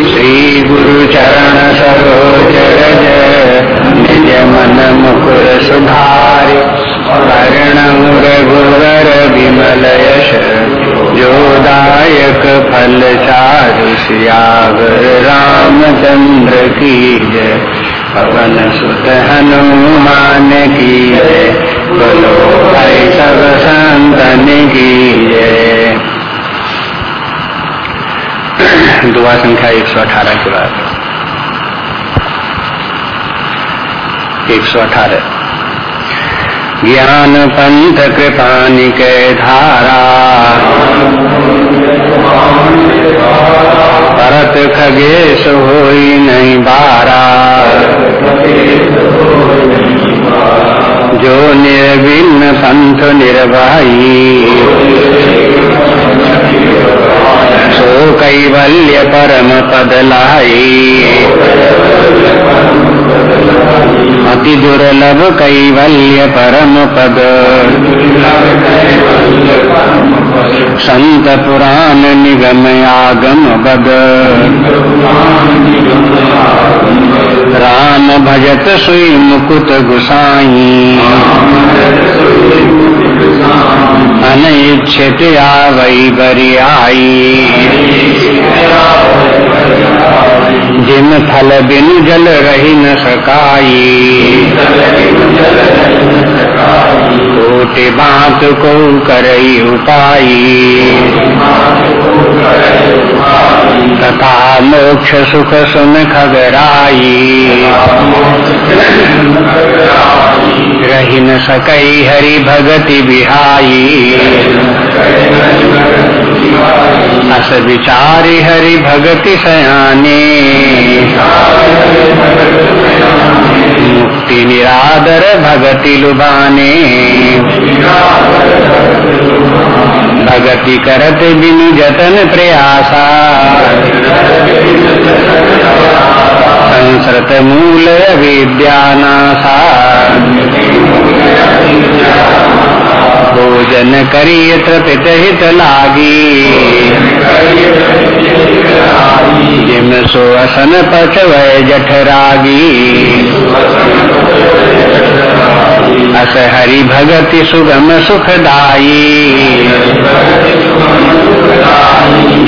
श्री गुरु चरण सरोज रज निज मन मुकुर सुधारि वर्णम रघुवर विमल यश जोदायक फल चारु रामचंद्र की जय पवन सुत हनुमान की जय बोलो भाई सब संतन की जय दुआ संख्या एक सौ अठारह। के बाद एक सौ अठारह। ज्ञान पंथ कृपानि के धारा। भरत खगेश होई नहीं बारा। जो निर्विन्न पंथ निर्वाही कैवल्य परम पद लाई अति दुर्लभ कैवल्य परम पद संत पुराण निगम आगम बद राम भजत सुई मुकुत गुसाई। अनिच्छित आवई बरियाई। जिन फल बिन जल रही न सकाई। कोटि बात को करई उपाई। तथा मोक्ष सुख सुन खगराई रही न सकई हरि भगति बिहाई। अस विचारी हरि भगति सयाने। मुक्ति निरादर भगति लुभाने। भगति करत बिनु जतन प्रयासा। संसृत मूल विद्यानासा भोजन करिय तृपित हित लागी। जिम सो पचवय जठरागी अस हरि भगति सुगम सुखदाई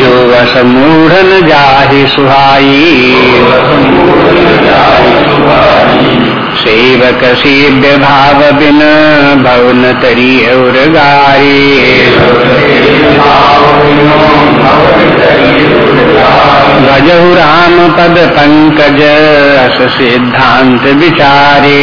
जो अस मूढ़न जाहि सुहाई सेवक सेव्य भाव बिन भवन तरी और गारी भजहु राम पद पंकज अस सिद्धांत विचारे।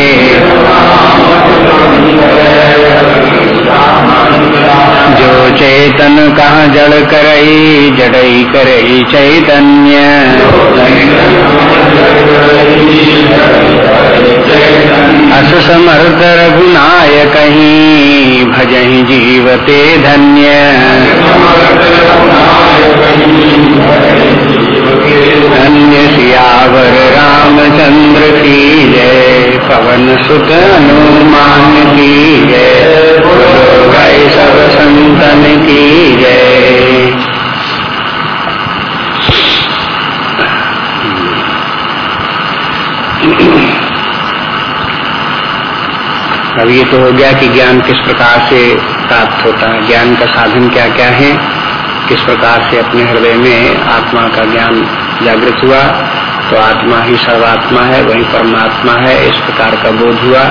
जो चेतन कहाँ जड़ करई, जड़ई करई चैतन्य। अस समर्थ रघुनाय कहीं भजही जीवते धन्य। धन्य सियावर रामचंद्र की जय, पवन सुत हनुमान की जय। सब संतन की जय। अब ये तो हो गया कि ज्ञान किस प्रकार से प्राप्त होता है। ज्ञान का साधन क्या क्या है? किस प्रकार से अपने हृदय में आत्मा का ज्ञान जागृत हुआ? तो आत्मा ही सर्वात्मा है, वही परमात्मा है, इस प्रकार का बोध हुआ।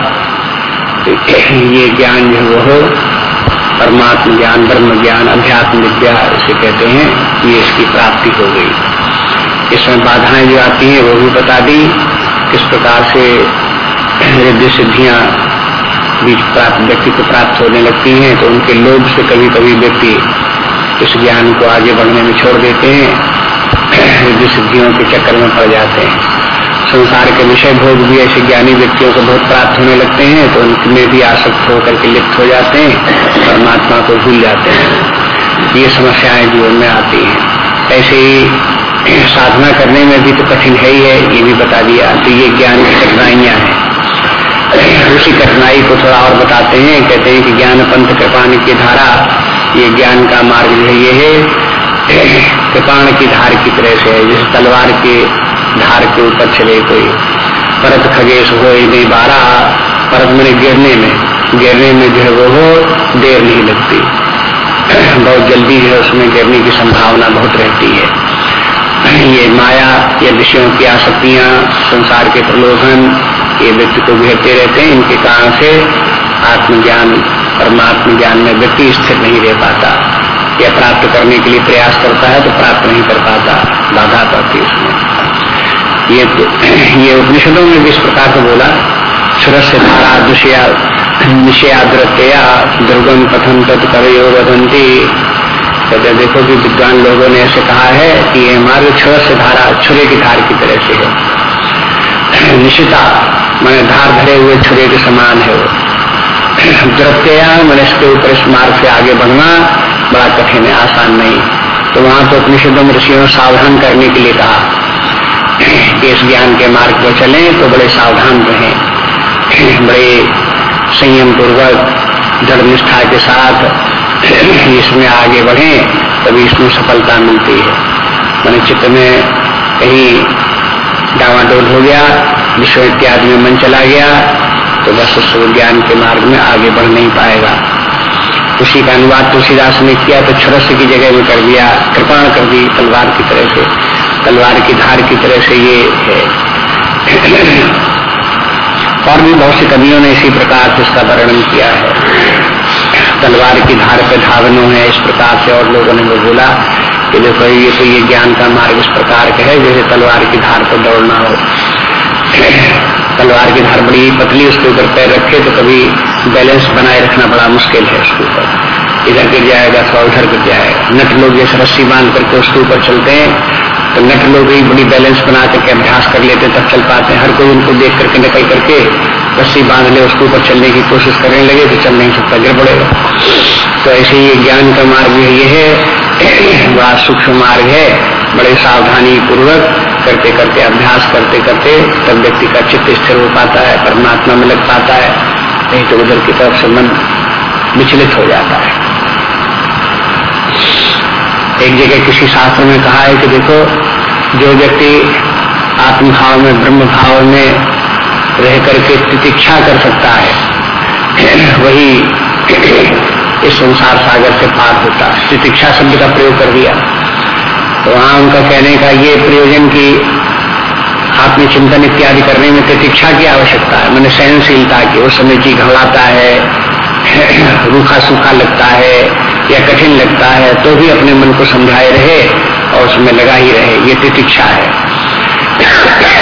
तो ये ज्ञान जो वो हो परमात्म ज्ञान, ब्रह्म ज्ञान, अध्यात्म विद्या इसे कहते हैं ये इसकी प्राप्ति हो गई। इसमें बाधाएँ जो आती हैं, वो भी बता दी किस प्रकार से रिद्धि सिद्धियाँ बीच प्राप्त, व्यक्ति को प्राप्त होने लगती हैं तो उनके लोभ से कभी कभी व्यक्ति इस ज्ञान को आगे बढ़ने में छोड़ देते हैं रिद्धि सिद्धियों के चक्कर में पड़ जाते हैं। संसार के विषय भोग भी ऐसे ज्ञानी व्यक्तियों को बहुत प्राप्त होने लगते हैं तो उनमें भी आसक्त होकर के लिप्त हो जाते हैं, परमात्मा को भूल जाते हैं। ये समस्याएँ जीवन में आती हैं। ऐसे ही साधना करने में भी तो कठिन है ही है, ये भी बता दिया। तो ये ज्ञान की कठिनाइयाँ हैं। उसी कठिनाई को थोड़ा और बताते हैं। कहते हैं कि ज्ञान पंथ कृपाण की धारा, ये ज्ञान का मार्ग जो है, ये है कृपाण की धार की तरह से है, जैसे तलवार के धार के ऊपर चले कोई। परत खगेश हो नहीं बारह परत मेरे गिरने में गिरने में जो है वो हो देर नहीं लगती। बहुत जल्दी है उसमें गिरने की संभावना बहुत रहती है। ये माया, या विषयों की आसक्तियाँ, संसार के प्रलोभन, ये व्यक्ति को घेरते रहते हैं, इनके कारण से आत्मज्ञान परमात्म ज्ञान में व्यक्ति स्थिर नहीं रह पाता। या प्राप्त करने के लिए प्रयास करता है तो प्राप्त नहीं कर पाता। बाधा पड़ती उसमें। ये ये उपनिषदों में भी इस प्रकार से बोला, सुरस्य धारा, दुष्या निषयाद्रतया दुर्गम पथम तत्करो वदंती कहते देखो कि विद्वान लोगों ने ऐसे कहा है कि ये मार्ग छुर से धारा, छुरे की धार की तरह से है। निशिता, मैंने धार धरे हुए छुरे के समान है वो। द्रत्यया मैंने इसके ऊपर इस मार्ग से आगे बढ़ना बड़ा कठिन है, आसान नहीं। तो वहाँ तो में ऋषियों सावधान करने के लिए कहा। इस ज्ञान के मार्ग पर चलें तो बड़े सावधान रहें। बड़े संयम पूर्वक, दृढ़ निष्ठा के साथ इसमें आगे बढ़े, तभी इसमें सफलता मिलती है। मैंने चित्त में कहीं डावाडोल हो गया, विश्व इत्यादि में मन चला गया तो बस उस ज्ञान के मार्ग में आगे बढ़ नहीं पाएगा। उसी का अनुवाद तुलसीदास ने किया तो छरस की जगह में कर दिया, कृपाण कर दी तलवार की तरह से। तलवार की धार की तरह से ये है। और भी बहुत से कवियों ने इसी प्रकार से इसका वर्णन किया है। तलवार की धार पे धावनो है, इस प्रकार से और लोगों ने वो बोला कि देखो ये तो ये ज्ञान का मार्ग इस प्रकार का है, जैसे तलवार की धार पर दौड़ना हो। तलवार की धार बड़ी पतली, उसके ऊपर पैर रखे तो कभी बैलेंस बनाए रखना बड़ा मुश्किल है उसके ऊपर। इधर गिर जाएगा थोड़ा उधर गिर जाएगा। नट लोग जैसे रस्सी बाँध करके उसके ऊपर चलते हैं तो नट लोग ही बड़ी बैलेंस बना करके अभ्यास कर लेते, तब चल पाते हैं। हर कोई उनको देख करके निकल करके रस्सी बाँध ले, उसके ऊपर चलने की कोशिश करने लगे तो चल नहीं सकता गिर पड़ेगा तो ऐसे ही ज्ञान का मार्ग ये है। बड़ा सूक्ष्म मार्ग है। बड़े सावधानी पूर्वक करते करते, अभ्यास करते करते तब व्यक्ति का चित्त स्थिर हो पाता है, परमात्मा में लग पाता है। नहीं तो उधर की तरफ़ से मन विचलित हो जाता है। एक जगह किसी शास्त्र में कहा है कि देखो, जो व्यक्ति आत्मभाव में ब्रह्म भाव में रह करके प्रतीक्षा कर सकता है, वही इस संसार सागर से पार होता है। प्रतीक्षा शब्द का प्रयोग कर दिया। तो वहाँ उनका कहने का ये प्रयोजन की आत्मचिंतन इत्यादि करने में प्रतीक्षा की आवश्यकता है। मैंने सहनशीलता की उस समय जी घबराता है, रूखा सूखा लगता है या कठिन लगता है तो भी अपने मन को समझाए रहे और उसमें लगा ही रहे। ये तितिक्षा है।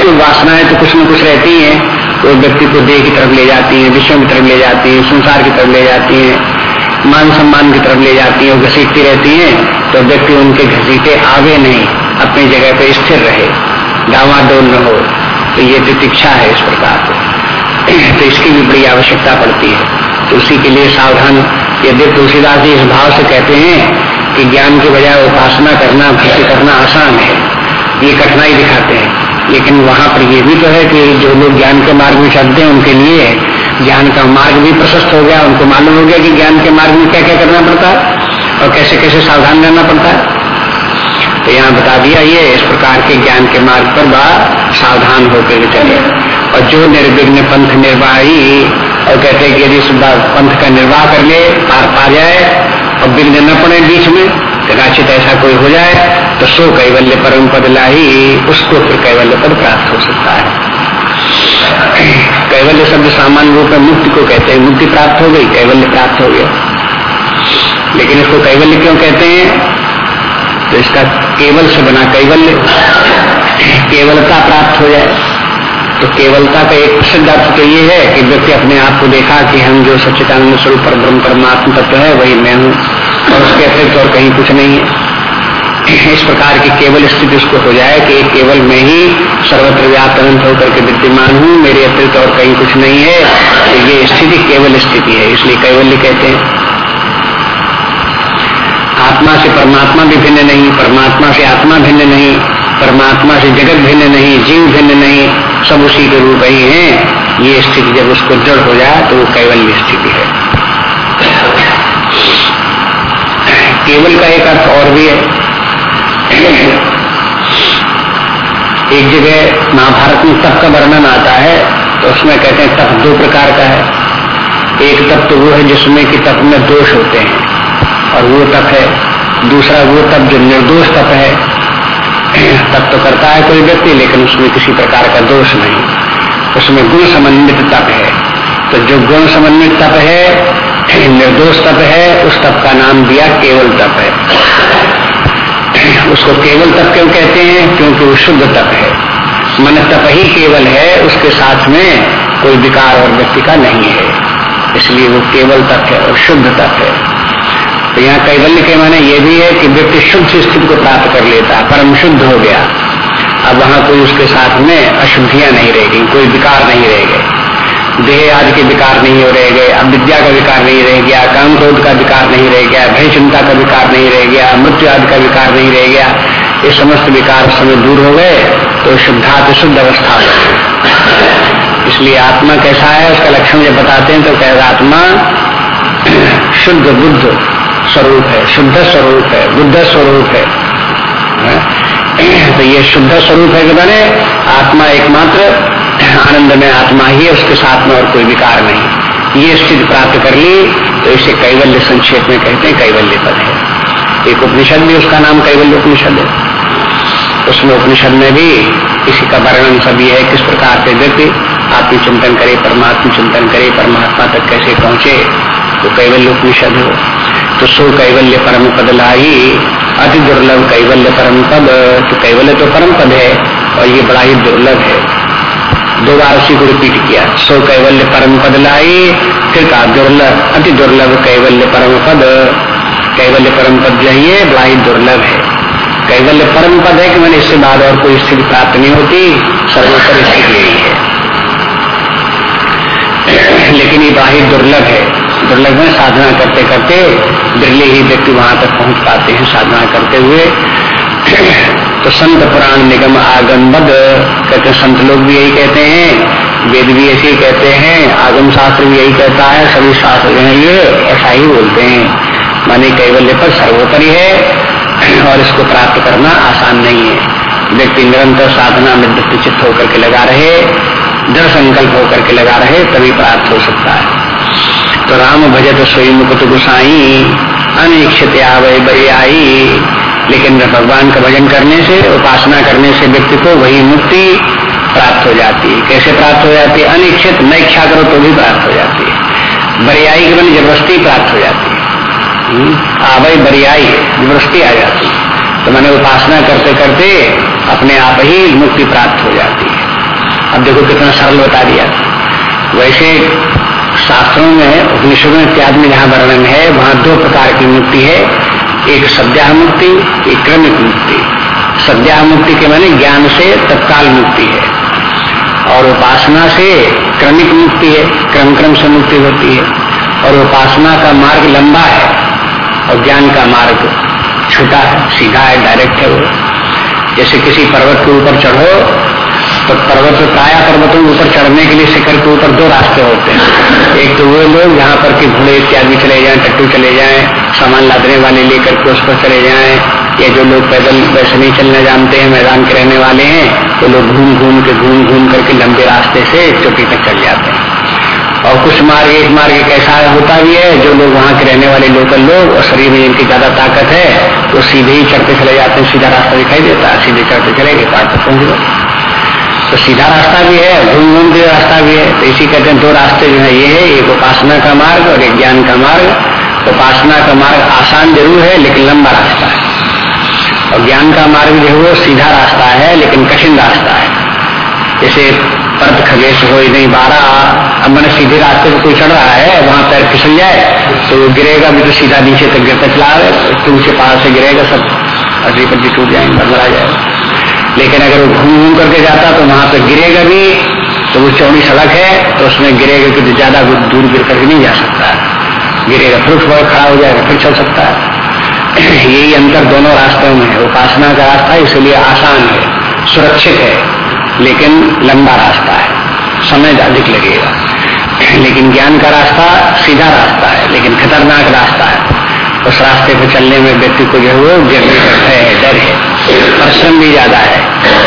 तो वासनाएँ तो कुछ न कुछ रहती हैं। वो तो व्यक्ति को देह की तरफ़ ले जाती हैं, विषयों की तरफ़ ले जाती हैं, संसार की तरफ़ ले जाती हैं, मान सम्मान की तरफ़ ले जाती हैं घसीटती रहती हैं तो व्यक्ति उनके घसीटे आगे नहीं, अपनी जगह पे स्थिर रहे। डावाडोल न हो तो ये तितिक्षा है इस प्रकार तो इसकी भी बड़ी आवश्यकता पड़ती है। तो उसी के लिए सावधान यदि तुलसीदास जी इस भाव से कहते हैं कि ज्ञान के बजाय उपासना करना भक्ति करना आसान है। ये कठिनाई दिखाते हैं। लेकिन वहाँ पर ये भी तो है कि जो लोग ज्ञान के मार्ग में चलते हैं, उनके लिए ज्ञान का मार्ग भी प्रशस्त हो गया, उनको मालूम हो गया कि ज्ञान के मार्ग में क्या क्या करना पड़ता है और कैसे कैसे सावधान रहना पड़ता है। तो यहाँ बता दिया ये, इस प्रकार के ज्ञान के मार्ग पर बा सावधान होकर चले और जो निर्विघ्न पंथ निर्वाही और कहते हैं कि यदि पंथ का निर्वाह कर ले, पार पा जाए, और विघ्न न पड़े बीच में कदाचित ऐसा कोई हो जाए तो सो कैवल्य परम पद लाही, उसको फिर कैवल्य पद प्राप्त हो सकता है। कैवल्य शब्द सामान्य रूप में मुक्ति को कहते हैं, मुक्ति प्राप्त हो गई, कैवल्य प्राप्त हो गया। लेकिन इसको कैवल्य क्यों कहते हैं? तो इसका केवल से बना कैवल्य, केवलता प्राप्त हो जाए। तो केवलता का एक प्रसिद्ध अर्थ तो ये है कि व्यक्ति अपने आप को देखा कि हम जो सच्चिदानंद स्वरूप पर ब्रह्म परमात्म तत्व है, वही मैं हूँ। और उसके अतिरिक्त और कहीं कुछ नहीं है। इस प्रकार की केवल स्थिति उसको हो जाए कि केवल मैं ही सर्वत्र व्याप्त अनंत होकर के विद्यमान हूँ, मेरे अतिरिक्त और कहीं कुछ नहीं है। तो ये स्थिति केवल स्थिति है, इसलिए कैवल्य कहते हैं। आत्मा से परमात्मा भी भिन्न नहीं, परमात्मा से आत्मा भिन्न नहीं, परमात्मा से जगत भिन्न नहीं, जीव भिन्न नहीं सब उसी के रूप ही हैं। ये स्थिति जब उसको जड़ हो जाए तो वो केवल स्थिति है। केवल का एक अर्थ और भी है। एक जगह महाभारत में तप का वर्णन आता है तो उसमें कहते हैं तप दो प्रकार का है। एक तप तो वो है जिसमें कि तप में दोष होते हैं, और वो तप है। दूसरा वो तप जो निर्दोष तप है तप तो करता है कोई व्यक्ति, लेकिन उसमें किसी प्रकार का दोष नहीं। उसमें गुण समन्वित तप है। तो जो गुण समन्वित तप है निर्दोष तप है, उस तप का नाम दिया केवल तप है। उसको केवल तप क्यों कहते हैं? क्योंकि वो शुद्ध तप है। मन तप ही केवल है, उसके साथ में कोई विकार और व्यक्ति का नहीं है। इसलिए वो केवल तप है और शुद्ध तप है। तो यहाँ कैवल्य के माने ये भी है कि व्यक्ति शुद्ध स्थिति को प्राप्त कर लेता, परम शुद्ध हो गया। अब वहाँ कोई उसके साथ में अशुद्धियाँ नहीं रह गई, कोई विकार नहीं रह गए। देह आदि के विकार नहीं हो रह गए, अब विद्या का विकार नहीं रह गया, काम क्रोध का विकार नहीं रह गया, भय चिंता का विकार नहीं रह गया, मृत्यु आदि का विकार नहीं रह गया, ये समस्त विकार समय दूर हो गए तो शुद्धात शुद्ध अवस्था हो इसलिए आत्मा कैसा है, उसका लक्षण जब बताते हैं तो कह आत्मा शुद्ध बुद्ध। स्वरूप है, शुद्ध स्वरूप है, बुद्ध स्वरूप है। तो ये शुद्ध स्वरूप है कि मैंने आत्मा एकमात्र, आनंद में आत्मा ही है, उसके साथ में और कोई विकार नहीं। ये स्थिति प्राप्त कर ली तो इसे कैवल्य संक्षेप में कहते हैं, कैवल्य पद है। एक उपनिषद भी उसका नाम कैवल्य उपनिषद है। उसमें उपनिषद में भी इसी का वर्णन सब ये है, किस प्रकार से व्यक्ति आत्म चिंतन करे परमात्म चिंतन करे, परमात्मा तक कैसे पहुँचे तो कैवल्य उपनिषद हो तो सो कैवल्य परम पद लाई अति दुर्लभ कैवल्य परम पद तो कैवल्य तो परम पद है, और ये बड़ा ही दुर्लभ है। दो बार उसी को रिपीट किया सो कैवल्य परम पद लाई फिर कहा दुर्लभ, अति दुर्लभ कैवल्य परम पद। कैवल्य परम पद जो है बड़ा ही दुर्लभ है। कैवल्य परम पद है कि मैंने इससे बाद और कोई स्थिति प्राप्त नहीं होती सर्वोत्तर स्थिति यही है। लेकिन ये बड़ा ही दुर्लभ है। दुर्लभ में साधना करते करते बिरले ही व्यक्ति वहाँ तक पहुँच पाते हैं साधना करते हुए। तो संत पुराण निगम आगमबद कहते संत लोग भी यही कहते हैं, वेद भी ऐसे ही कहते हैं, आगम शास्त्र भी यही कहता है, सभी शास्त्र जो है ये ऐसा ही बोलते हैं। माने कैवल्य पर सर्वोपरि है और इसको प्राप्त करना आसान नहीं है। व्यक्ति निरंतर साधना में चित्त होकर के लगा रहे, दृढ़ संकल्प होकर के लगा रहे, तभी प्राप्त हो सकता है। राम भजत सोई मुकुट गुसाई। अनिक्षित आवे आई। लेकिन भगवान का भजन करने से उपासना करने से व्यक्ति को वही मुक्ति प्राप्त हो जाती है। कैसे प्राप्त हो जाती है? अनिच्छित न इच्छा करो तो भी प्राप्त हो जाती है। बरियाई के बनी जबरस्ती प्राप्त हो जाती है। हम्म, आवई बरियाई जबरस्ती आ जाती है। तो मैंने उपासना करते करते अपने आप ही मुक्ति प्राप्त हो जाती है। अब देखो कितना सरल बता दिया। वैसे शास्त्रों में, उपनिषदों इत्यादि में जहाँ वर्णन है, वहाँ दो प्रकार की मुक्ति है। एक सद्या मुक्ति एक क्रमिक मुक्ति। सद्या मुक्ति के माने ज्ञान से तत्काल मुक्ति है। और उपासना से क्रमिक मुक्ति है क्रम क्रम से मुक्ति होती है। और उपासना का मार्ग लंबा है और ज्ञान का मार्ग छोटा है, सीधा है डायरेक्ट है वो। जैसे किसी पर्वत के ऊपर चढ़ो तो पर्वत प्राया पर्वतों के ऊपर चढ़ने के लिए शिखर के ऊपर दो रास्ते होते हैं। एक तो वो लोग यहाँ पर कि घोड़े इत्यादि चले जाएँ, टट्टू चले जाएँ, सामान लादने वाले लेकर के उस पर चले जाएँ। या जो लोग पैदल वैसे नहीं चलना जानते हैं, मैदान के रहने वाले हैं तो लोग घूम घूम के, घूम घूम करके लंबे रास्ते से चोटी तक चल जाते हैं। और कुछ मार्ग, एक मार्ग एक ऐसा होता भी है, जो लोग वहाँ के रहने वाले लोकल लोग और शरीर में जिनकी ज़्यादा ताकत है, वो सीधे ही चढ़ते चले जाते हैं, सीधा रास्ता दिखाई देता है, सीधे चढ़ते चले गए पार तक पहुँच गए। तो सीधा रास्ता भी है घूम घूम के रास्ता भी है। तो इसी कहते हैं, दो रास्ते जो है, ये है, एक उपासना का मार्ग और एक ज्ञान का मार्ग। उपासना का मार्ग आसान ज़रूर है, लेकिन लंबा रास्ता है। और ज्ञान का मार्ग जो है, वो सीधा रास्ता है, लेकिन कठिन रास्ता है। जैसे पर्द खगेश हो नहीं बारह, अब मैंने सीधे रास्ते पर कोई चढ़ रहा है, वहाँ पैर फिसल जाए तो वो गिरेगा भी तो सीधा नीचे तक गिरता चला रहे तो ऊँचे पहाड़ से गिरेगा सब अड्डी पड्डी टूट जाएँगे, बदला जाएगा। लेकिन अगर वो घूम घूम करके जाता तो वहाँ पर गिरेगा भी तो वो चौड़ी सड़क है तो उसमें गिरेगा कि ज़्यादा दूर गिर करके नहीं जा सकता। गिरेगा, फिर उस खड़ा हो जाएगा, फिर चल सकता है। यही अंतर दोनों रास्तों में है। उपासना का रास्ता इसलिए आसान है, सुरक्षित है, लेकिन लंबा रास्ता है। समय अधिक लगेगा। लेकिन ज्ञान का रास्ता सीधा रास्ता है, लेकिन खतरनाक रास्ता है। उस रास्ते पर चलने में व्यक्ति को जो है वो गिरने है, डर है परिश्रम भी ज़्यादा है।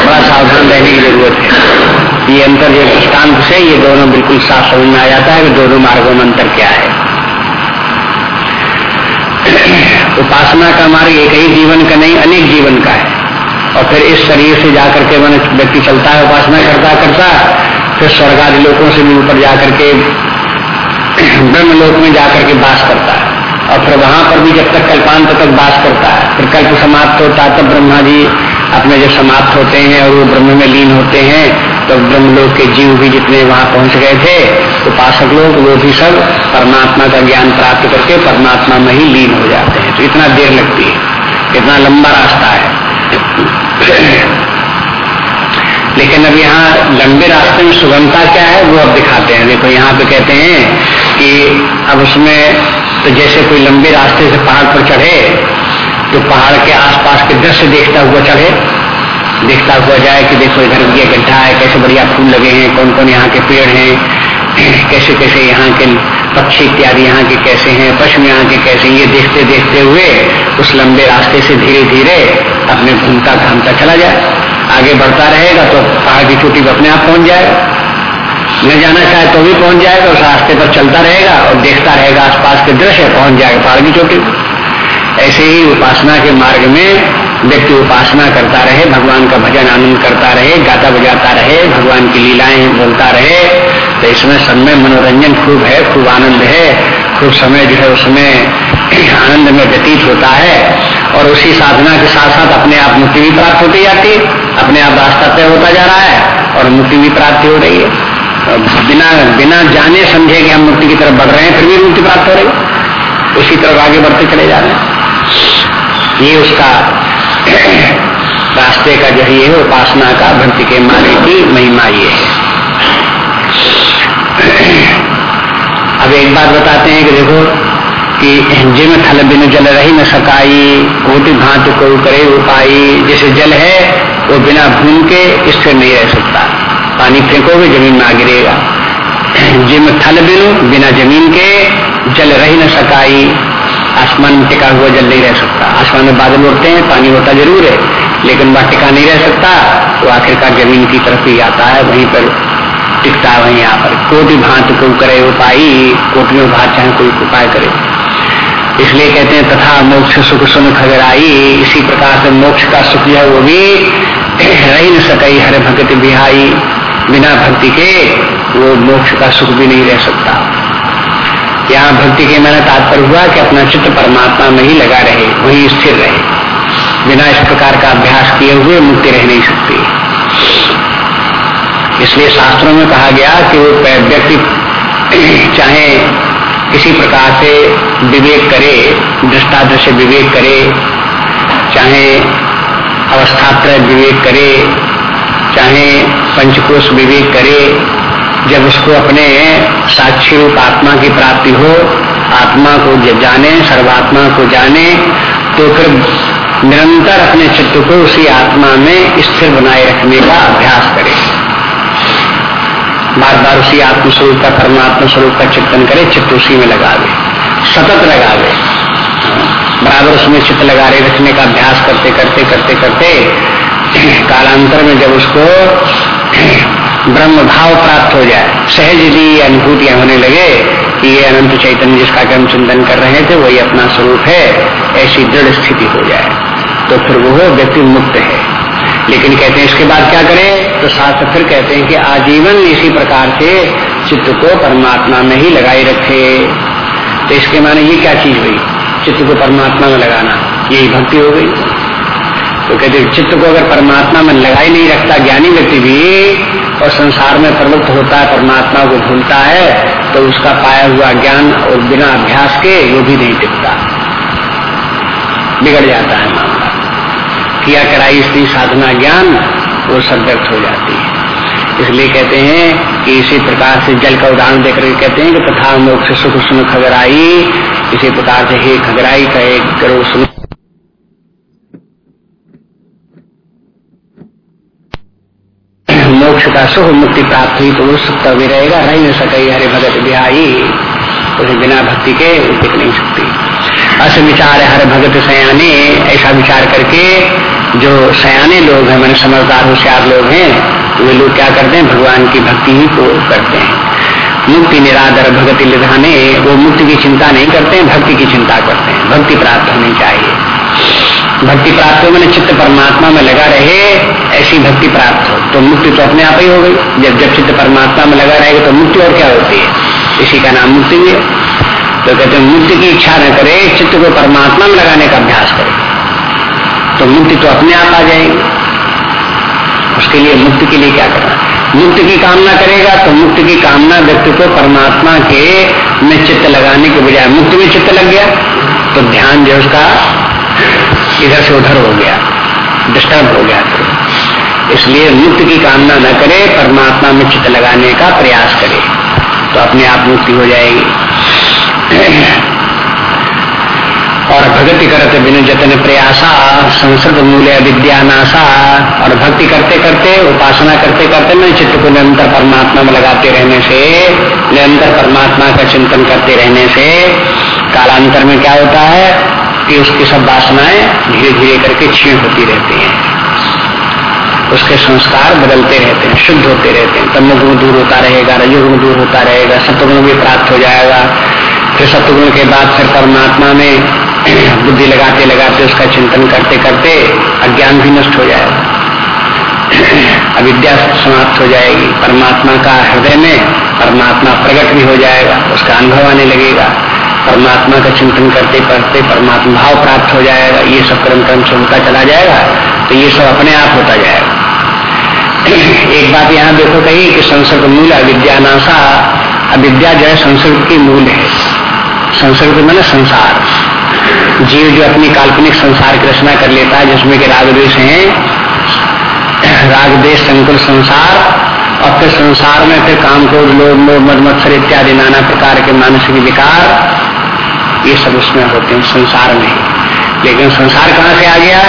बड़ा सावधान रहने की ज़रूरत है। ये अंतर जो दृष्टांत से ये दोनों बिल्कुल साफ़ समझ में आ जाता है कि दोनों मार्गों में अंतर क्या है। उपासना का मार्ग एक ही जीवन का नहीं, अनेक जीवन का है। और फिर इस शरीर से जाकर के मन व्यक्ति चलता है, उपासना करता करता, फिर स्वर्ग आदि लोगों से भी ऊपर जाकर के ब्रह्म लोक में जाकर के बास करता है। और फिर वहाँ पर भी जब तक कल्पांत तक बास करता है, फिर कल्प समाप्त होता है, तब ब्रह्मा जी अपने जो समाप्त होते हैं और वो ब्रह्म में लीन होते हैं तो ब्रह्मलोक के जीव भी जितने वहाँ पहुँच गए थे, उपासक लोग, वो भी सब परमात्मा का ज्ञान प्राप्त करके परमात्मा में ही लीन हो जाते हैं। तो इतना देर लगती है, इतना लंबा रास्ता है। लेकिन अब यहाँ लंबे रास्ते में सुगमता क्या है, वो अब दिखाते हैं। देखो, यहाँ पे कहते हैं कि अब उसमें तो जैसे कोई लंबे रास्ते से पहाड़ पर चढ़े तो पहाड़ के आसपास के दृश्य देखता हुआ चढ़े। देखता हुआ जाए कि देखो इधर ये गड्ढा है, कैसे बढ़िया फूल लगे हैं कौन कौन यहाँ के पेड़ हैं कैसे कैसे यहाँ के पक्षी इत्यादि यहाँ के कैसे हैं, पशु यहाँ के कैसे ये देखते देखते हुए उस लंबे रास्ते से धीरे धीरे अपने घूमता घामता चला जाए। आगे बढ़ता रहेगा तो पहाड़ की चोटी पर अपने आप पहुँच जाएगा न जाना चाहे तो भी पहुँच जाएगा, उस रास्ते पर चलता रहेगा और देखता रहेगा आसपास के दृश्य पहुँच जाएगा की चोटी। ऐसे ही उपासना के मार्ग में व्यक्ति उपासना करता रहे, भगवान का भजन आनंद करता रहे, गाता बजाता रहे, भगवान की लीलाएँ बोलता रहे तो इसमें सब में मनोरंजन खूब है, खूब आनंद है, खूब समय जो है उसमें आनंद में व्यतीत होता है और उसी साधना के साथ साथ अपने आप मुक्ति भी प्राप्त होती जाती है, अपने आप रास्ता तय होता जा रहा है और मुक्ति भी प्राप्ति हो रही है। बिना बिना जाने समझे कि हम मुक्ति की तरफ़ बढ़ रहे हैं, फिर भी मुक्ति प्राप्त हो रही है। उसी तरफ़ आगे बढ़ते चले जा रहे हैं। ये उसका रास्ते का जो ये है, उपासना का भक्ति के मार्ग की महिमा ये है। अब एक बात बताते हैं कि देखो कि जिम थल बिन जल रही न सकाई, कोटि भांत को करे उपाई, जैसे जल है, वो बिना भून के स्थिर नहीं रह सकता। पानी फेंकोगे ज़मीन में आ गिरेगा जिम थल बिन बिना ज़मीन के जल रही न सकाई आसमान में टिका हुआ जल नहीं रह सकता। आसमान में बादल उड़ते हैं, पानी होता ज़रूर है, लेकिन वह टिका नहीं रह सकता तो आखिरकार ज़मीन की तरफ़ ही आता है, वहीं पर टिकता है, वहीं यहाँ पर। कोटि भांत को करे उपाय, कोटियों भात चाहे कोई उपाय करे। इसलिए कहते हैं, तथा मोक्ष सुख सुन खबर आई, इसी प्रकार से मोक्ष का सुख जो वो भी रही न सकई हर भगत बिहाई बिना भक्ति के वो मोक्ष का सुख भी नहीं रह सकता। यहाँ भक्ति के मैंने तात्पर्य हुआ कि अपना चित्र परमात्मा में ही लगा रहे, वही स्थिर रहे। बिना इस प्रकार का अभ्यास किए हुए मुक्ति रह नहीं सकती। इसलिए शास्त्रों में कहा गया कि वो व्यक्ति चाहे किसी प्रकार से विवेक करे दृष्टाद्र से विवेक करे, चाहे अवस्थात्र विवेक करे चाहे पंचकोश विवेक करे, जब उसको अपने साक्षी रूप आत्मा की प्राप्ति हो, आत्मा को जाने, सर्वात्मा को जाने तो फिर निरंतर अपने चित्त को उसी आत्मा में स्थिर बनाए रखने का अभ्यास करे। बार बार उसी आत्मस्वरूप का परमात्मा स्वरूप का चिंतन करे, चित्त उसी में लगावे, सतत लगावे। बराबर उसमें चित्त लगा रहे, रखने का अभ्यास करते करते करते करते कालांतर में जब उसको ब्रह्म भाव प्राप्त हो जाए, सहज यदि अनुभूतियाँ होने लगे कि ये अनंत चैतन्य जिसका हम चिंतन कर रहे थे, वही अपना स्वरूप है, ऐसी दृढ़ स्थिति हो जाए तो फिर वो व्यक्ति मुक्त है। लेकिन कहते हैं, इसके बाद क्या करें? तो शास्त्र फिर कहते हैं कि आजीवन इसी प्रकार से चित्त को परमात्मा में ही लगाए रखे। तो इसके माने ये क्या चीज़ हुई? चित्त को परमात्मा में लगाना, यही भक्ति हो गई। तो कहते चित्त को अगर परमात्मा में लगाई नहीं रखता ज्ञानी व्यक्ति भी, और संसार में प्रवृत्त होता है, परमात्मा को भूलता है तो उसका पाया हुआ ज्ञान और बिना अभ्यास के वो भी नहीं टिकता। बिगड़ जाता है मामला। किया कराई स्त्री साधना ज्ञान, वो सब हो जाती है। इसलिए कहते हैं कि इसी प्रकार से जल का उदाहरण देकर कहते हैं कि तथा मोक्ष सुख सुन खगराई। इसी प्रकार से हे खगराई का एक करो सुन मोक्ष का सुख मुक्ति प्राप्त हुई तो वो सुख भी रहेगा, रह नहीं सके हरे भगत बिहाई उसे बिना भक्ति के टिक नहीं सकती अस विचार हर भगत सयाने, ऐसा विचार करके जो सयाने लोग हैं, मैंने समझदार होशियार लोग हैं, वे लोग क्या करते हैं, भगवान की भक्ति ही को करते हैं। मुक्ति निरादर भगति लिधाने, वो मुक्ति की चिंता नहीं करते हैं, भक्ति की चिंता करते हैं, भक्ति प्राप्त होनी चाहिए। भक्ति प्राप्त हो, मैंने चित्त परमात्मा में लगा रहे, ऐसी भक्ति प्राप्त हो तो मुक्ति तो अपने आप ही हो गई। जब जब चित्त परमात्मा में लगा रहेगा तो मुक्ति और क्या होती है? इसी का नाम मुक्ति है। तो कहते हैं, मुक्ति की इच्छा न करे, चित्त को परमात्मा में लगाने का अभ्यास करे। तो मुक्ति तो अपने आप आ जाएगी। उसके लिए मुक्ति के लिए क्या करना मुक्ति की कामना करेगा तो मुक्ति की कामना व्यक्ति को परमात्मा के में चित्त लगाने के बजाय मुक्ति में चित्त लग गया। तो ध्यान जो उसका इधर से उधर हो गया डिस्टर्ब हो गया तो। इसलिए मुक्ति की कामना न करे, परमात्मा में चित्त लगाने का प्रयास करे तो अपने आप मुक्ति हो जाएगी। और भक्ति करते बिनु जतन प्रयासा संसद मूल्य विद्यानाशा और भक्ति करते करते, उपासना करते करते मैं चित्त को निरंतर परमात्मा में लगाते रहने से, निरंतर परमात्मा का चिंतन करते रहने से, कालांतर में क्या होता है? कि उसकी सब वासनाएँ धीरे धीरे करके क्षीण होती रहती हैं। उसके संस्कार बदलते रहते हैं, शुद्ध होते रहते हैं। तम गुण दूर होता रहेगा, रजोगुण दूर होता रहेगा, सत्वगुण भी प्राप्त हो जाएगा। फिर सत्वगुण के बाद फिर परमात्मा में बुद्धि लगाते लगाते उसका चिंतन करते करते अज्ञान भी नष्ट हो जाएगा। अविद्या समाप्त हो जाएगी। परमात्मा का हृदय में परमात्मा प्रकट भी हो जाएगा, उसका अनुभव आने लगेगा। परमात्मा का चिंतन करते करते परमात्मा भाव प्राप्त हो जाएगा, ये सब क्रम क्रम से होता चला जाएगा तो ये सब अपने आप होता जाएगा। एक बात यहाँ देखो कही कि संस्कृत मूल अविद्यानाशा अविद्या जो है संस्कृत की मूल है। संस्कृत मैंने संसार। जीव जो अपनी काल्पनिक संसार की रचना कर लेता है, जिसमें कि राग देश है, राग देश संकुल संसार, और फिर संसार में फिर काम को लोग लोग मद इत्यादि, नाना प्रकार के मानसिक विकार ये सब उसमें होते हैं संसार में लेकिन संसार कहाँ से आ गया?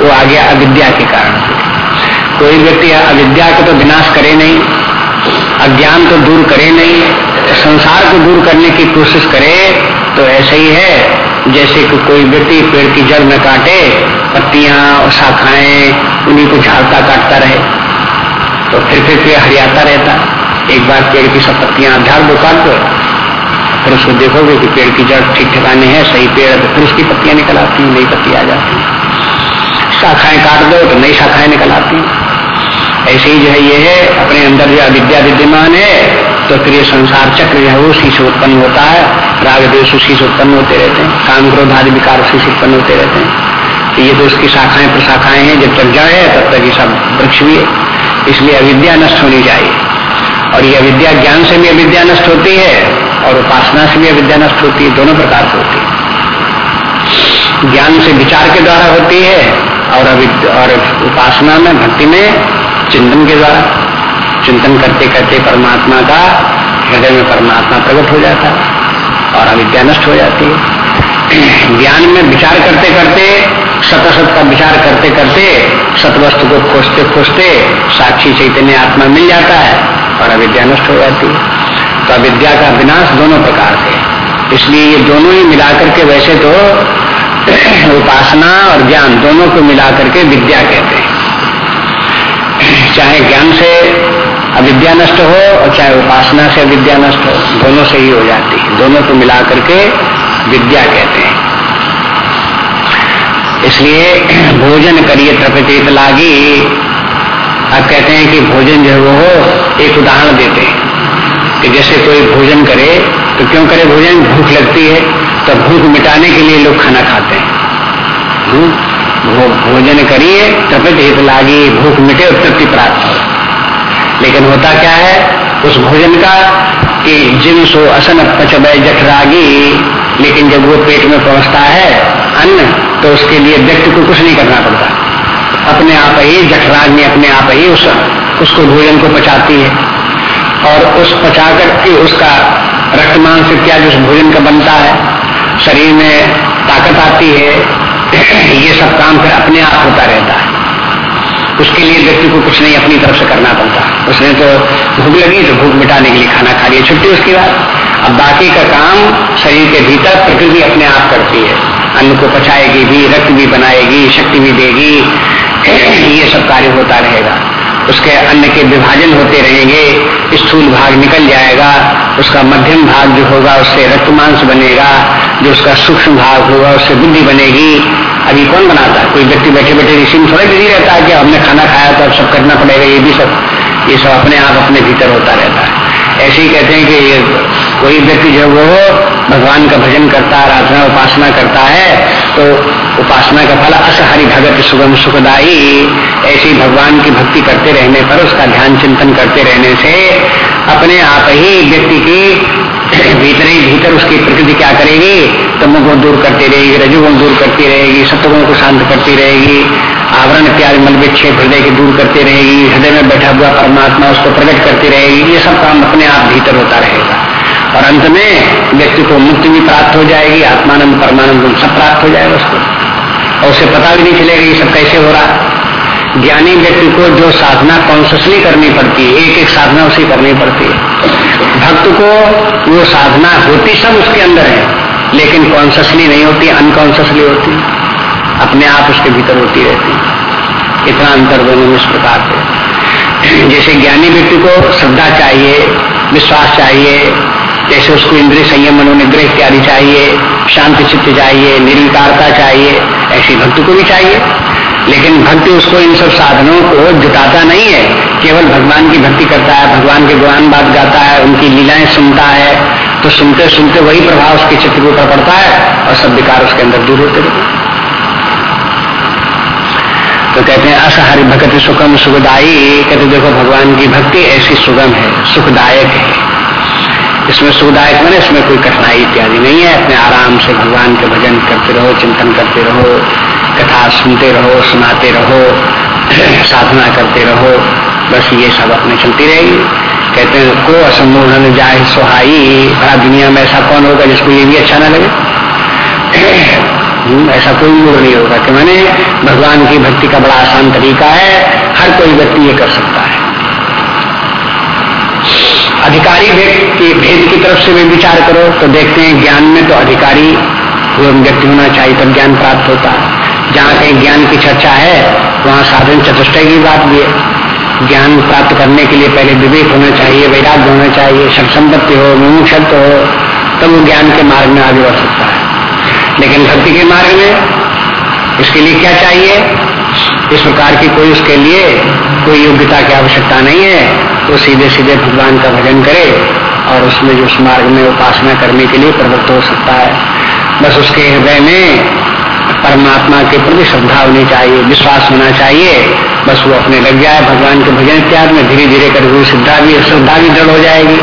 वो आ गया अविद्या के कारण कोई व्यक्ति अविद्या को तो विनाश करे नहीं, अज्ञान तो दूर करे नहीं, संसार को दूर करने की कोशिश करे तो ऐसे ही है। जैसे कि कोई व्यक्ति पेड़ की जड़ में काटे, पत्तियाँ और शाखाएँ, उन्हीं को झाड़ता काटता रहे तो फिर फिर पेड़ हरियाता रहता। एक बार पेड़ की सब पत्तियाँ झाड़ दो काट दो फिर उसको देखोगे कि पेड़ की जड़ ठीक ठिकाने है, सही पेड़ है तो फिर उसकी पत्तियाँ निकल आती हैं, नई पत्ती आ जाती है। शाखाएँ काट दो तो नई शाखाएँ निकल आती हैं। ऐसे ही जो है ये है, अपने अंदर जो अविद्या विद्यमान है तो फिर ये संसार चक्र जो है वो उसी से उत्पन्न होता है। राग देश उसी से उत्पन्न होते रहते हैं। काम क्रोध आदि विकार उसी से उत्पन्न होते रहते हैं। तो ये तो उसकी शाखाएँ प्रशाखाएँ हैं, जब तक जड़ है, तब तक ये सब वृक्ष भी है। इसलिए अविद्या नष्ट होनी चाहिए। और ये अविद्या ज्ञान से भी अविद्या नष्ट होती है और उपासना से भी अविद्या नष्ट होती है, दोनों प्रकार से होती है। ज्ञान से विचार के द्वारा होती है और और उपासना में, भक्ति में चिंतन के द्वारा। चिंतन करते करते परमात्मा का हृदय में परमात्मा प्रकट हो जाता है और अविद्या नष्ट हो जाती है। ज्ञान में विचार करते करते, सतसत का विचार करते करते, सतवस्तु को खोजते खोजते साक्षी चैतन्य आत्मा मिल जाता है। और अविद्या नष्ट हो जाती है। तो अविद्या का विनाश दोनों प्रकार से इसलिए ये दोनों ही मिलाकर के वैसे तो उपासना और ज्ञान दोनों को मिलाकर के विद्या कहते हैं। चाहे ज्ञान से अविद्या नष्ट हो और चाहे उपासना से अविद्या नष्ट हो, दोनों से ही हो जाती है। दोनों को मिला करके विद्या कहते हैं। इसलिए भोजन करिए तृपचेत लागी। अब कहते हैं कि भोजन जो है वो एक उदाहरण देते हैं कि जैसे कोई भोजन करे तो क्यों करे भोजन? भूख लगती है तो भूख मिटाने के लिए लोग खाना खाते हैं। हम्म? भोजन करिए, तपित हित लागी, भूख मिटे और तृप्ति प्राप्त हो। लेकिन होता क्या है, उस भोजन का कि जिन सो असन पचबय जठरागी लेकिन जब वो पेट में पहुँचता है अन्न तो उसके लिए व्यक्ति को कुछ नहीं करना पड़ता। अपने आप ही जठराग में अपने आप ही उस, उसको भोजन को पचाती है। और उस पचा करके उसका रक्तमान से क्या जो भोजन का बनता है, शरीर में ताकत आती है, ये सब काम फिर अपने आप होता रहता है। उसके लिए व्यक्ति को कुछ नहीं अपनी तरफ़ से करना पड़ता। उसने तो भूख लगी तो भूख मिटाने के लिए खाना खा लिया, छुट्टी उसके बाद। अब बाकी का काम शरीर के भीतर प्रकृति अपने आप करती है। अन्न को पचाएगी भी, रक्त भी बनाएगी, शक्ति भी देगी ये सब कार्य होता रहेगा। उसके अन्न के विभाजन होते रहेंगे, स्थूल भाग निकल जाएगा, उसका मध्यम भाग जो होगा, उससे रक्त मांस बनेगा, जो उसका सूक्ष्म भाग होगा, उससे बुद्धि बनेगी। अभी कौन बनाता? है कोई व्यक्ति बैठे बैठे ऋषि में थोड़ा बिज़ी रहता है कि हमने खाना खाया तो अब सब करना पड़ेगा, ये भी सब। ये सब अपने आप, अपने भीतर होता रहता है। ऐसे ही कहते हैं कि कोई व्यक्ति जो वो भगवान का भजन करता है आराधना, उपासना करता है तो उपासना का फल अस हरि भगत सुगम सुखदाई ऐसी भगवान की भक्ति करते रहने पर उसका ध्यान चिंतन करते रहने से अपने आप ही व्यक्ति की भीतर ही भीतर उसकी प्रकृति क्या करेगी? तमो को दूर करती रहेगी, रजुगुण दूर करती रहेगी, सत्वगुण को शांत करती रहेगी। आवरण इत्यादि मल विक्षेप हृदय की दूर करती रहेगी, हृदय में बैठा हुआ परमात्मा उसको प्रकट करती रहेगी, ये सब काम अपने आप भीतर होता रहेगा। और अंत में व्यक्ति को मुक्ति भी प्राप्त हो जाएगी, आत्मानंद परमानंद सब प्राप्त हो जाएगा उसको। और उसे पता भी नहीं चलेगा ये सब कैसे हो रहा। ज्ञानी व्यक्ति को जो साधना कॉन्सियसली करनी पड़ती है, एक एक साधना उसे करनी पड़ती है। भक्त को वो साधना होती सब उसके अंदर है, लेकिन कॉन्सियसली नहीं होती अनकॉन्सियसली होती। अपने आप उसके भीतर होती रहती है। इतना अंतर दोनों में इस प्रकार से। जैसे ज्ञानी व्यक्ति को श्रद्धा चाहिए, विश्वास चाहिए, जैसे उसको इंद्रिय संयम मनोनिग्रह इत्यादि चाहिए, शांति चित्त चाहिए निर्विकारता चाहिए, ऐसी भक्ति को भी चाहिए। लेकिन भक्ति उसको इन सब साधनों को जुटाता नहीं है। केवल भगवान की भक्ति करता है, भगवान के गुणान बात गाता है, उनकी लीलाएँ सुनता है तो सुनते सुनते वही प्रभाव उसके चित्र के ऊपर पड़ता है और सब विकार उसके अंदर दूर होते रहते तो कहते हैं, असहरि भक्ति सुखम, सुखदायी। कहते, देखो, भगवान की भक्ति ऐसी सुगम है, सुखदायक है। इसमें सुखदायक मैंने इसमें कोई कठिनाई इत्यादि नहीं है। अपने आराम से भगवान के भजन करते रहो, चिंतन करते रहो, कथा सुनते रहो, सुनाते रहो, साधना करते रहो, बस ये सब अपने चलती रहेगी कहते हैं, को असमूढ़ जाए सुहाई। बड़ा दुनिया में ऐसा कौन होगा जिसको ये भी अच्छा ना लगे? ऐसा कोई मूड नहीं होगा कि मैंने भगवान की भक्ति का बड़ा आसान तरीका है, हर कोई व्यक्ति ये कर सकता है। अधिकारी व्यक्ति भेद की तरफ़ से भी विचार करो तो देखते हैं ज्ञान में तो अधिकारी व्यक्ति होना चाहिए तब ज्ञान प्राप्त होता है। जहाँ कहीं ज्ञान की चर्चा है, वहाँ साधन चतुष्टय की बात भी है। ज्ञान प्राप्त करने के लिए पहले विवेक होना चाहिए, वैराग्य होना चाहिए सब संपत्ति हो, मुमुक्षत्व हो, तब वो ज्ञान के मार्ग में आगे बढ़ सकता है। लेकिन भक्ति के मार्ग में इसके लिए क्या चाहिए? इस प्रकार की कोई उसके लिए कोई योग्यता की आवश्यकता नहीं है वो सीधे सीधे भगवान का भजन करे और उसमें जो उस मार्ग में उपासना करने के लिए प्रवृत्त हो सकता है। बस उसके हृदय में परमात्मा के प्रति श्रद्धा होनी चाहिए, विश्वास होना चाहिए। बस वो अपने लग जाए, भगवान के भजन इत्यादि में धीरे धीरे कर श्रद्धा भी श्रद्धा भी दृढ़ हो जाएगी।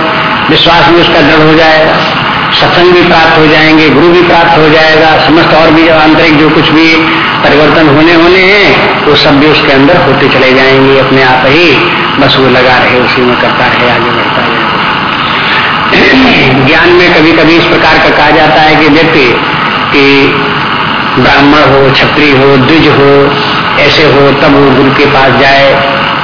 विश्वास भी उसका दृढ़ हो जाएगा। सत्संग भी प्राप्त हो जाएँगे, गुरु भी प्राप्त हो जाएगा, समस्त और भी आंतरिक जो कुछ भी परिवर्तन होने होने हैं, वो सब भी उसके अंदर होते चले जाएँगे, अपने आप ही। बस वो लगा रहे, उसी में करता रहे, आगे बढ़ता रहे। ज्ञान में कभी कभी इस प्रकार का कहा जाता है कि व्यक्ति कि ब्राह्मण हो छत्री हो, द्विज हो, ऐसे हो, तब वो गुरु के पास जाए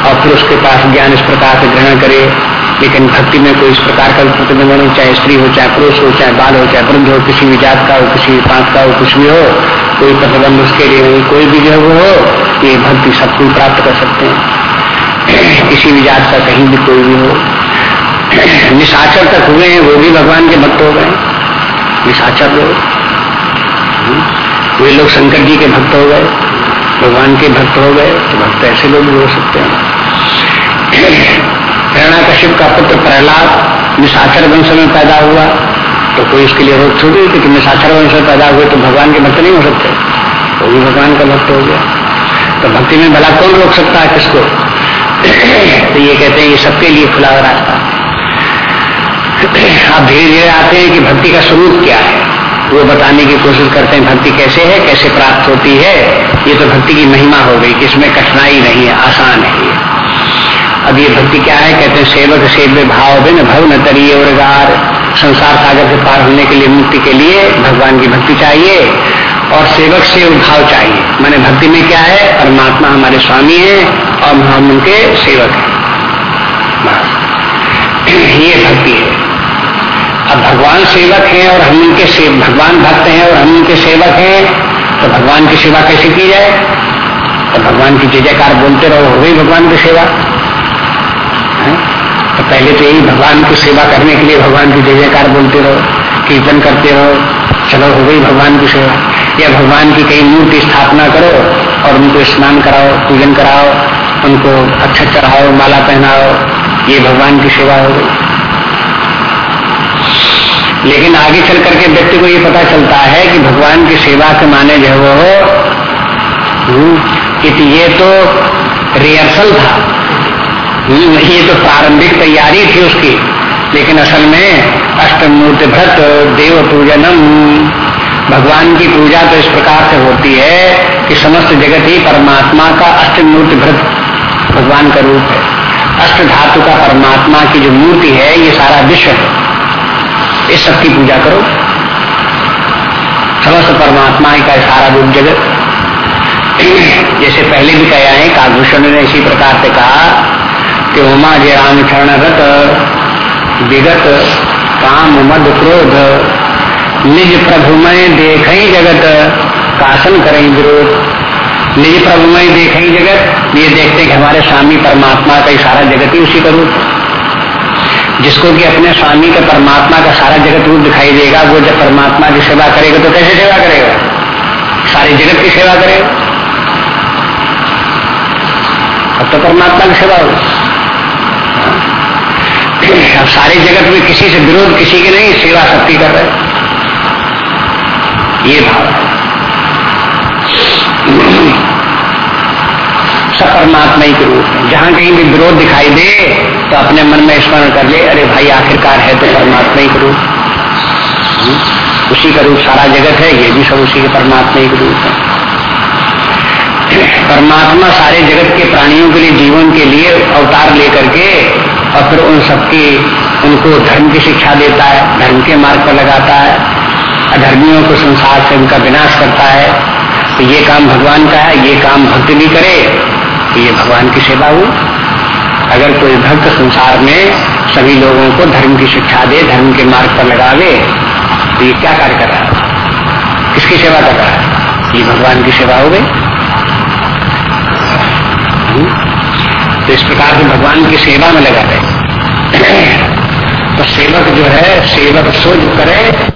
और फिर उसके पास ज्ञान इस प्रकार से ग्रहण करे। लेकिन भक्ति में कोई इस प्रकार का प्रतिबंध नहीं चाहे स्त्री हो, चाहे पुरुष हो, चाहे बाल हो, चाहे वृद्ध हो, किसी भी जात का हो, किसी भी पाँच का हो, कुछ भी हो, कोई प्रतिबंध उसके लिए कोई भी जो हो ये भक्ति सब कोई प्राप्त कर सकते हैं। किसी भी जात का कहीं भी कोई भी हो। निशाचर तक हुए हैं, वो भी भगवान के भक्त हो गए। निशाचर लोग वे लोग शंकर जी के भक्त हो गए, भगवान के भक्त हो गए तो भक्त ऐसे लोग भी हो सकते हैं। हिरणा कश्यप का पुत्र प्रहलाद निशाचर वंश में पैदा हुआ। तो कोई इसके लिए रोक छोड़ी थी कि निशाचर वंश में पैदा हुए तो भगवान के भक्त नहीं हो सकते? वो भी भगवान का भक्त हो गया। तो भक्ति में भला कौन रोक सकता है किसको? तो ये कहते हैं, ये सबके लिए खुला हुआ रास्ता आप धीरे धीरे आते हैं कि भक्ति का स्वरूप क्या है? वो बताने की कोशिश करते हैं, भक्ति कैसे है, कैसे प्राप्त होती है? ये तो भक्ति की महिमा हो गई, कि इसमें कठिनाई नहीं है, आसान है ये। अब ये भक्ति क्या है? कहते हैं, सेवक सेव्य भाव बिन भव न तरीय और संसार सागर से पार होने के लिए, मुक्ति के लिए भगवान की भक्ति चाहिए और सेवक से भाव चाहिए। मैंने भक्ति में क्या है? परमात्मा हमारे स्वामी है और हम उनके सेवक हैं। ये भक्ति है। अब भगवान सेवक हैं और हम उनके सेव भगवान भक्त हैं और हम उनके सेवक हैं तो भगवान की सेवा कैसे की जाए? तो भगवान की जय जयकार बोलते रहो, हो गई भगवान की सेवा? तो पहले तो यही भगवान की सेवा करने के लिए भगवान की जय जयकार बोलते रहो, कीर्तन करते रहो, चलो हो गई भगवान की सेवा। या भगवान की कई मूर्ति स्थापना करो और उनको स्नान कराओ, पूजन कराओ, उनको अक्षर चढ़ाओ, माला पहनाओ, ये भगवान की सेवा हो गई। लेकिन आगे चल करके व्यक्ति को ये पता चलता है कि भगवान की सेवा के माने जो वो कि ये तो रिहर्सल था। ये तो प्रारंभिक तैयारी थी उसकी। लेकिन असल में अष्टमूर्ति भ्रत देव पूजनम भगवान की पूजा तो इस प्रकार से होती है कि समस्त जगत ही परमात्मा का अष्टमूर्ति भ्रत भगवान का रूप है। अष्ट धातु का परमात्मा की जो मूर्ति है, ये सारा विश्व है। इस सबकी पूजा करो। समस्त परमात्मा का सारा रूप जगत। जैसे पहले भी कहा है काभूषण ने इसी प्रकार से कहा कि उमा जय रामचरण रत, विगत, काम, मद, क्रोध, निज प्रभु में देख जगत, कासन करें विरोध। निज प्रभु में देख जगत, ये देखते कि हमारे स्वामी परमात्मा का सारा जगत ही उसी का रूप। जिसको कि अपने स्वामी का परमात्मा का सारा जगत रूप दिखाई देगा, वो जब परमात्मा की सेवा करेगा तो कैसे सेवा करेगा? सारे जगत की सेवा करेगा। अब तो परमात्मा की सेवा होगी। अब सारे जगत में किसी से विरोध, किसी के नहीं, सेवा सबकी कर रहे ये भाव सब परमात्मा ही के रूप में। जहाँ कहीं भी विरोध दिखाई दे तो अपने मन में स्मरण कर ले, अरे भाई आखिरकार है तो परमात्मा ही का रूप हम्म? उसी का रूप सारा जगत है, ये भी सब उसी के परमात्मा ही का रूप है परमात्मा सारे जगत के प्राणियों के लिए, जीवन के लिए अवतार लेकर के और फिर उन सबकी, उनको धर्म की शिक्षा देता है, धर्म के मार्ग पर लगाता है, अधर्मियों को संसार से उनका विनाश करता है। तो ये काम भगवान का है, ये काम भक्त भी करे तो ये भगवान की सेवा हुई अगर कोई भक्त संसार में सभी लोगों को धर्म की शिक्षा दे, धर्म के मार्ग पर लगावे तो ये क्या कार्य कर रहा है? किसकी सेवा कर रहा है? ये भगवान की सेवा हो गई? तो इस प्रकार से भगवान की सेवा में लगा रहे। तो सेवक जो है, सेवक सो जो करे